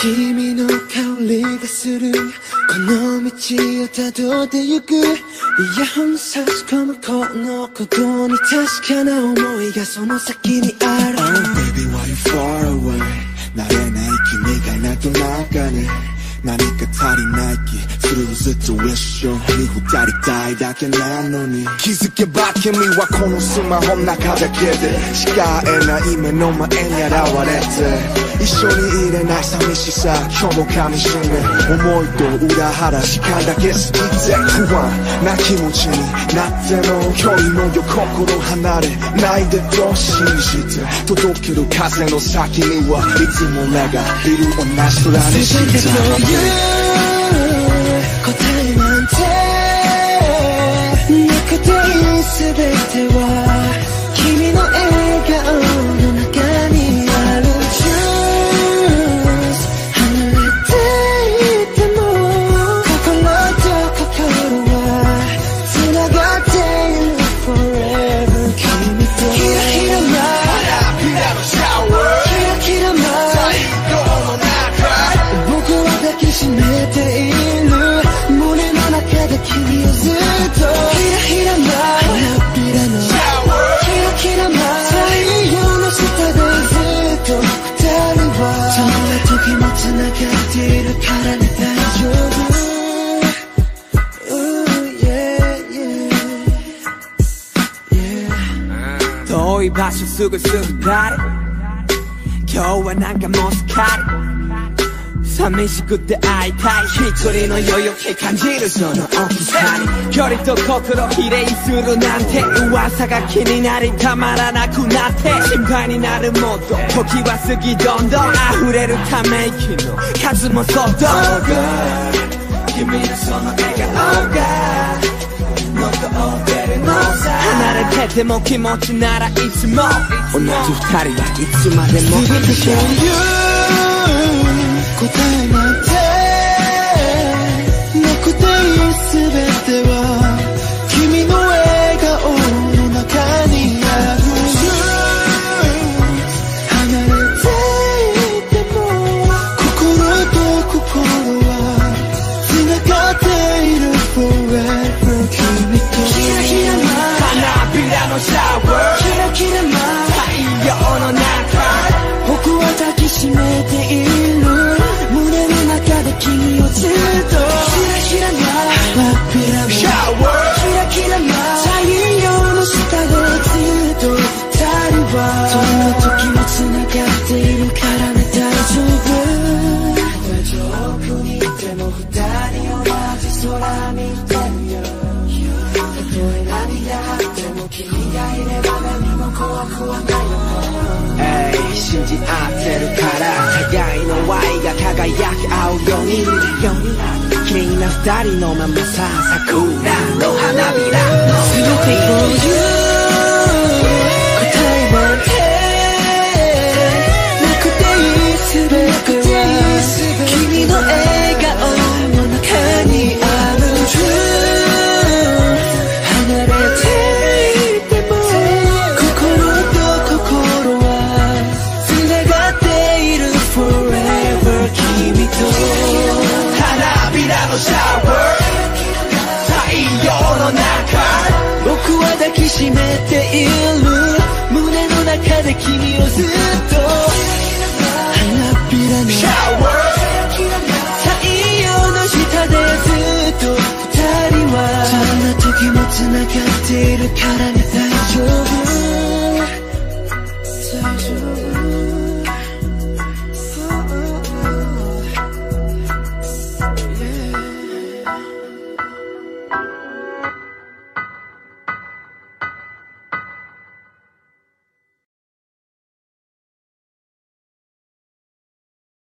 君の香りがするこの道をたどってゆくイヤホン差し込むこのことに確かな思いがその先にある Oh baby why you far away? 慣れない君がいないとなんかね。何か足りない気ずっと一緒に二人たいだけなのに。気づけば君はこのスマホの中だけでしか会えない目の前に現れて一緒にいれない寂しさ今日も噛みしめ思いと裏腹時間だけ過ぎて不安な気持ちになっても距離のよ心離れないでと信じて届ける風の先にはいつも俺がいる同じ空に全てしいい全いるからね大丈夫 Ooh, yeah, yeah, yeah. 遠い場所すぐ寂しくて会い。たい一人の余裕って感じるその大きさに距離と心比例するなんて噂が気になりたまらなくなって心配になるもっと時は過ぎどんどん溢れるため息の数もそっと Oh God 君のその笑顔がもっと大れのさ離れてても気持ちならいつも同じ二人はいつまでも全てそういう答えなんてなくていい全ては君の笑顔の中にある離れていても心と心は繋がっている Forever 君とキラキラな花びらのシャワーキラキラな太陽の中僕は抱きしめているがいれば何も怖くはないよえい信じ合ってるから互いの愛が輝き合うように。綺麗な二人のままさ桜の花びらの。全てこずっと二人